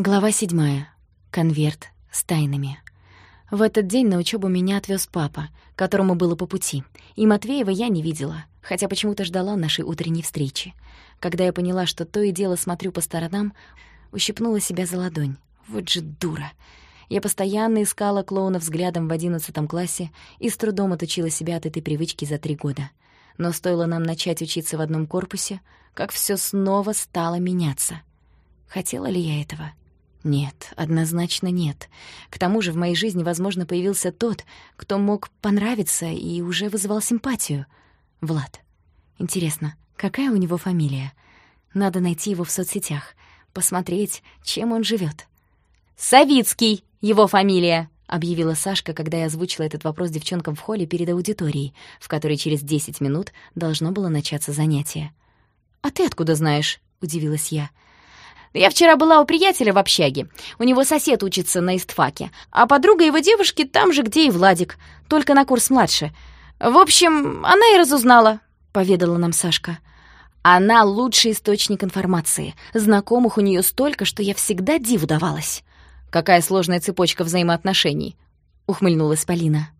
Глава седьмая. Конверт с тайнами. В этот день на учебу меня отвез папа, которому было по пути, и Матвеева я не видела, хотя почему-то ждала нашей утренней встречи. Когда я поняла, что то и дело смотрю по сторонам, ущипнула себя за ладонь. Вот же дура! Я постоянно искала клоуна взглядом в одиннадцатом классе и с трудом отучила себя от этой привычки за три года. Но стоило нам начать учиться в одном корпусе, как все снова стало меняться. Хотела ли я этого? Нет, однозначно нет. К тому же в моей жизни, возможно, появился тот, кто мог понравиться и уже вызывал симпатию. Влад. Интересно, какая у него фамилия? Надо найти его в соцсетях, посмотреть, чем он живет. «Савицкий! Его фамилия!» — объявила Сашка, когда я озвучила этот вопрос девчонкам в холле перед аудиторией, в которой через 10 минут должно было начаться занятие. «А ты откуда знаешь?» — удивилась я. — я вчера была у приятеля в общаге. У него сосед учится на истфаке, а подруга его девушки там же, где и Владик, только на курс младше. В общем, она и разузнала, — поведала нам Сашка. Она лучший источник информации. Знакомых у нее столько, что я всегда диву давалась. «Какая сложная цепочка взаимоотношений», — ухмыльнулась Полина.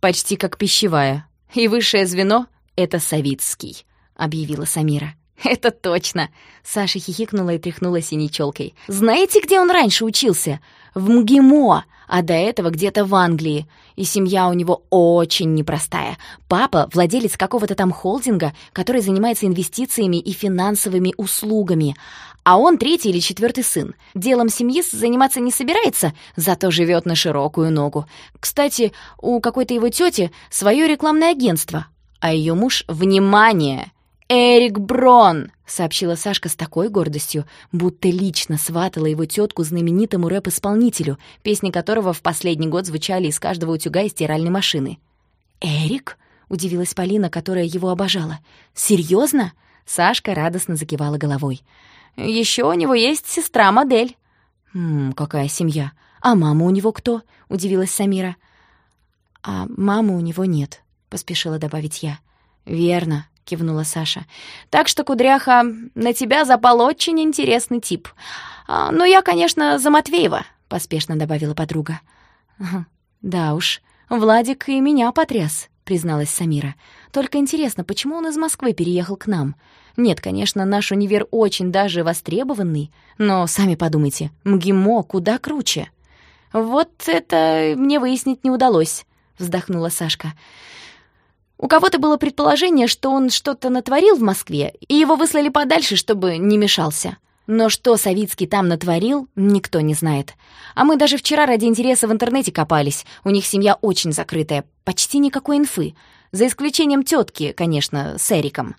«Почти как пищевая. И высшее звено — это Савицкий», — объявила Самира. «Это точно!» — Саша хихикнула и тряхнула синей челкой. «Знаете, где он раньше учился? В МГИМО, а до этого где-то в Англии. И семья у него очень непростая. Папа — владелец какого-то там холдинга, который занимается инвестициями и финансовыми услугами. А он третий или четвертый сын. Делом семьи заниматься не собирается, зато живет на широкую ногу. Кстати, у какой-то его тети свое рекламное агентство, а ее муж — внимание! «Эрик Брон!» — сообщила Сашка с такой гордостью, будто лично сватала его тетку знаменитому рэп-исполнителю, песни которого в последний год звучали из каждого утюга и стиральной машины. «Эрик?» — удивилась Полина, которая его обожала. «Серьезно?» — Сашка радостно закивала головой. Еще у него есть сестра-модель». «Ммм, какая семья. А мама у него кто?» — удивилась Самира. «А мамы у него нет», — поспешила добавить я. «Верно», — кивнула Саша. «Так что, Кудряха, на тебя запал очень интересный тип. А, ну, я, конечно, за Матвеева», — поспешно добавила подруга. «Да уж, Владик и меня потряс», — призналась Самира. «Только интересно, почему он из Москвы переехал к нам? Нет, конечно, наш универ очень даже востребованный, но, сами подумайте, МГИМО куда круче». «Вот это мне выяснить не удалось», — вздохнула Сашка. У кого-то было предположение, что он что-то натворил в Москве, и его выслали подальше, чтобы не мешался. Но что Савицкий там натворил, никто не знает. А мы даже вчера ради интереса в интернете копались. У них семья очень закрытая, почти никакой инфы. За исключением тетки, конечно, с Эриком.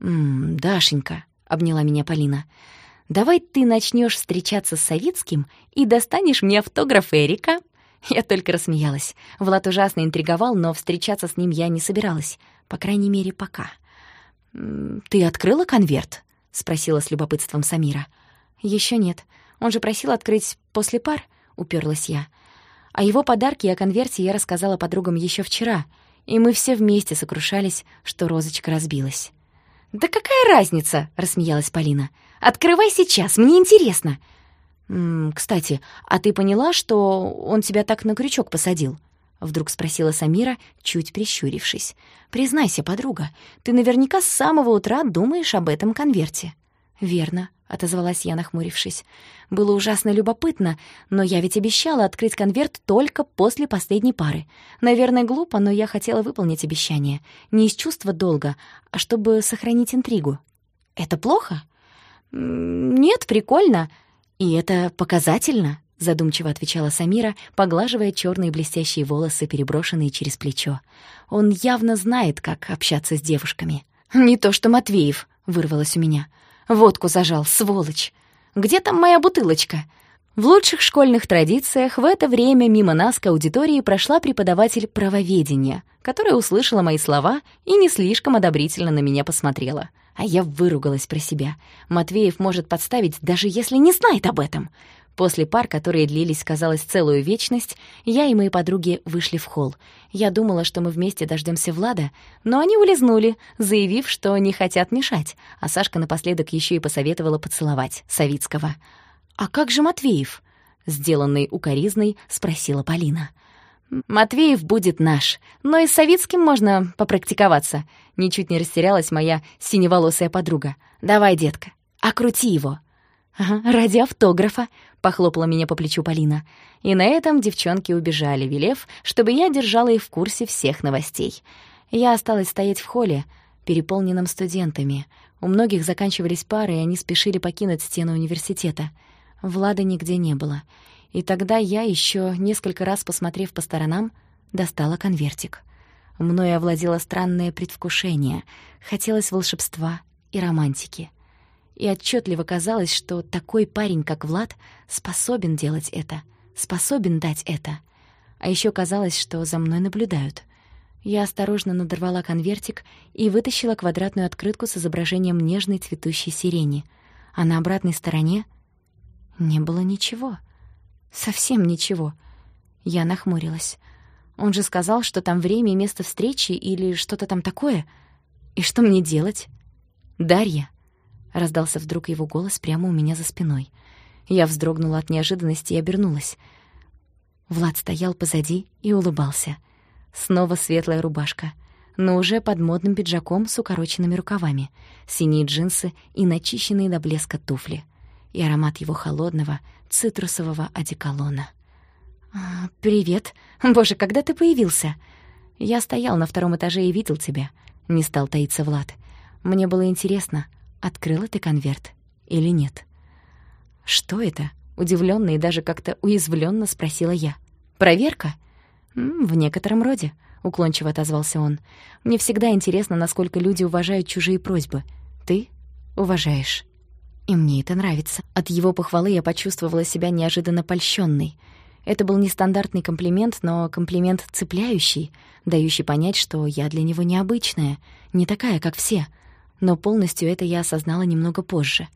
«М -м, «Дашенька», — обняла меня Полина, — «давай ты начнешь встречаться с Савицким и достанешь мне автограф Эрика». Я только рассмеялась. Влад ужасно интриговал, но встречаться с ним я не собиралась. По крайней мере, пока. «Ты открыла конверт?» — спросила с любопытством Самира. Еще нет. Он же просил открыть после пар», — уперлась я. О его подарке и о конверте я рассказала подругам еще вчера, и мы все вместе сокрушались, что розочка разбилась. «Да какая разница?» — рассмеялась Полина. «Открывай сейчас, мне интересно!» «М -м, «Кстати, а ты поняла, что он тебя так на крючок посадил?» — вдруг спросила Самира, чуть прищурившись. «Признайся, подруга, ты наверняка с самого утра думаешь об этом конверте». «Верно», — отозвалась я, нахмурившись. «Было ужасно любопытно, но я ведь обещала открыть конверт только после последней пары. Наверное, глупо, но я хотела выполнить обещание. Не из чувства долга, а чтобы сохранить интригу». «Это плохо?» «Нет, прикольно», «И это показательно», — задумчиво отвечала Самира, поглаживая черные блестящие волосы, переброшенные через плечо. «Он явно знает, как общаться с девушками». «Не то что Матвеев», — вырвалось у меня. «Водку зажал, сволочь! Где там моя бутылочка?» В лучших школьных традициях в это время мимо нас к аудитории прошла преподаватель правоведения, которая услышала мои слова и не слишком одобрительно на меня посмотрела. А я выругалась про себя. Матвеев может подставить, даже если не знает об этом. После пар, которые длились, казалось, целую вечность, я и мои подруги вышли в холл. Я думала, что мы вместе дождемся Влада, но они улизнули, заявив, что не хотят мешать, а Сашка напоследок еще и посоветовала поцеловать Савицкого. «А как же Матвеев?» — сделанной укоризной спросила Полина. «Матвеев будет наш, но и с Савицким можно попрактиковаться», — ничуть не растерялась моя синеволосая подруга. «Давай, детка, окрути его». «Ага, ради автографа», — похлопала меня по плечу Полина. И на этом девчонки убежали, велев, чтобы я держала их в курсе всех новостей. Я осталась стоять в холле, переполненном студентами. У многих заканчивались пары, и они спешили покинуть стену университета. Влада нигде не было. И тогда я, еще несколько раз посмотрев по сторонам, достала конвертик. Мною овладело странное предвкушение. Хотелось волшебства и романтики. И отчетливо казалось, что такой парень, как Влад, способен делать это, способен дать это. А еще казалось, что за мной наблюдают. Я осторожно надорвала конвертик и вытащила квадратную открытку с изображением нежной цветущей сирени. А на обратной стороне не было ничего. Совсем ничего. Я нахмурилась. Он же сказал, что там время и место встречи или что-то там такое. И что мне делать? «Дарья!» — раздался вдруг его голос прямо у меня за спиной. Я вздрогнула от неожиданности и обернулась. Влад стоял позади и улыбался. Снова светлая рубашка, но уже под модным пиджаком с укороченными рукавами, синие джинсы и начищенные до блеска туфли — и аромат его холодного, цитрусового одеколона. «А, «Привет. Боже, когда ты появился?» «Я стоял на втором этаже и видел тебя», — не стал таиться Влад. «Мне было интересно, открыла ты конверт или нет?» «Что это?» — удивлённо и даже как-то уязвлённо спросила я. «Проверка?» «В некотором роде», — уклончиво отозвался он. «Мне всегда интересно, насколько люди уважают чужие просьбы. Ты уважаешь». И мне это нравится. От его похвалы я почувствовала себя неожиданно польщённой. Это был нестандартный комплимент, но комплимент цепляющий, дающий понять, что я для него необычная, не такая, как все. Но полностью это я осознала немного позже.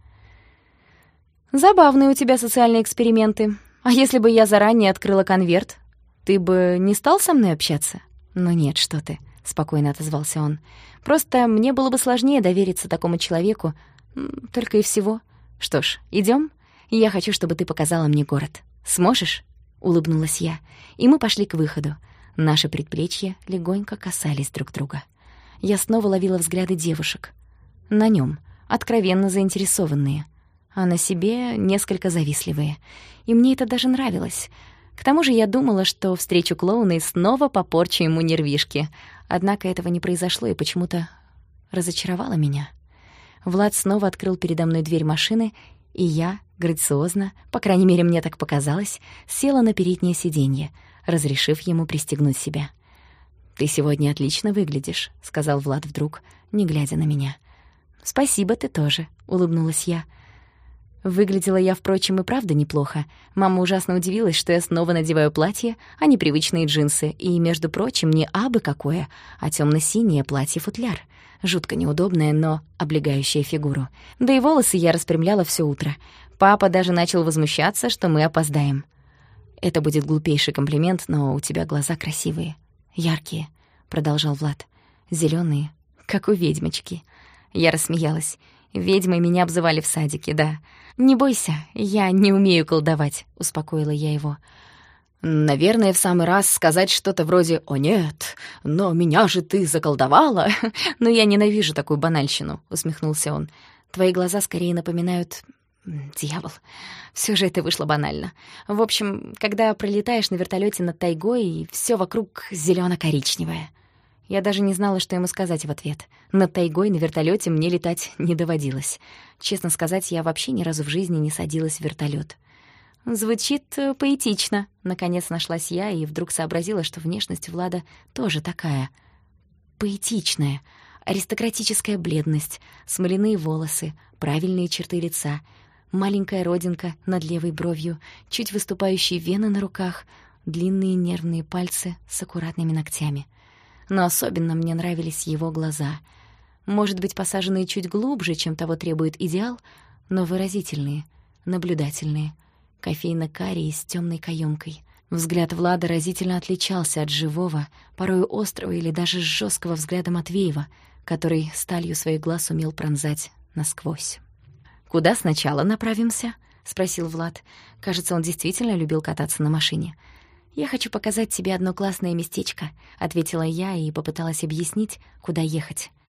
«Забавные у тебя социальные эксперименты. А если бы я заранее открыла конверт, ты бы не стал со мной общаться?» «Ну нет, что ты», — спокойно отозвался он. «Просто мне было бы сложнее довериться такому человеку, только и всего. Что ж, идём? Я хочу, чтобы ты показала мне город. Сможешь?» — улыбнулась я, и мы пошли к выходу. Наши предплечья легонько касались друг друга. Я снова ловила взгляды девушек. На нём, откровенно заинтересованные, а на себе несколько завистливые. И мне это даже нравилось. К тому же я думала, что встречу клоуна и снова попорчу ему нервишки. Однако этого не произошло и почему-то разочаровало меня. Влад снова открыл передо мной дверь машины, и я, грациозно, по крайней мере, мне так показалось, села на переднее сиденье, разрешив ему пристегнуть себя. «Ты сегодня отлично выглядишь», — сказал Влад вдруг, не глядя на меня. «Спасибо, ты тоже», — улыбнулась я. Выглядела я, впрочем, и правда неплохо. Мама ужасно удивилась, что я снова надеваю платье, а не привычные джинсы, и, между прочим, не абы какое, а темно синее платье-футляр — жутко неудобная, но облегающая фигуру. Да и волосы я распрямляла все утро. Папа даже начал возмущаться, что мы опоздаем. «Это будет глупейший комплимент, но у тебя глаза красивые, яркие», — продолжал Влад. зеленые, как у ведьмочки». Я рассмеялась. Ведьмой меня обзывали в садике, да. «Не бойся, я не умею колдовать», — успокоила я его. Наверное, в самый раз сказать что-то вроде «О нет, но меня же ты заколдовала!» «Но я ненавижу такую банальщину», — усмехнулся он. «Твои глаза скорее напоминают... Дьявол. Все же это вышло банально. В общем, когда пролетаешь на вертолете над тайгой, и все вокруг зелено коричневое Я даже не знала, что ему сказать в ответ. Над тайгой на вертолете мне летать не доводилось. Честно сказать, я вообще ни разу в жизни не садилась в вертолет. Звучит э, поэтично. Наконец нашлась я и вдруг сообразила, что внешность Влада тоже такая. Поэтичная. Аристократическая бледность, смоляные волосы, правильные черты лица, маленькая родинка над левой бровью, чуть выступающие вены на руках, длинные нервные пальцы с аккуратными ногтями. Но особенно мне нравились его глаза. Может быть, посаженные чуть глубже, чем того требует идеал, но выразительные, наблюдательные — кофейно-карий с темной каемкой. Взгляд Влада разительно отличался от живого, порою острого или даже жесткого взгляда Матвеева, который сталью своих глаз умел пронзать насквозь. «Куда сначала направимся?» — спросил Влад. Кажется, он действительно любил кататься на машине. «Я хочу показать тебе одно классное местечко», — ответила я и попыталась объяснить, куда ехать.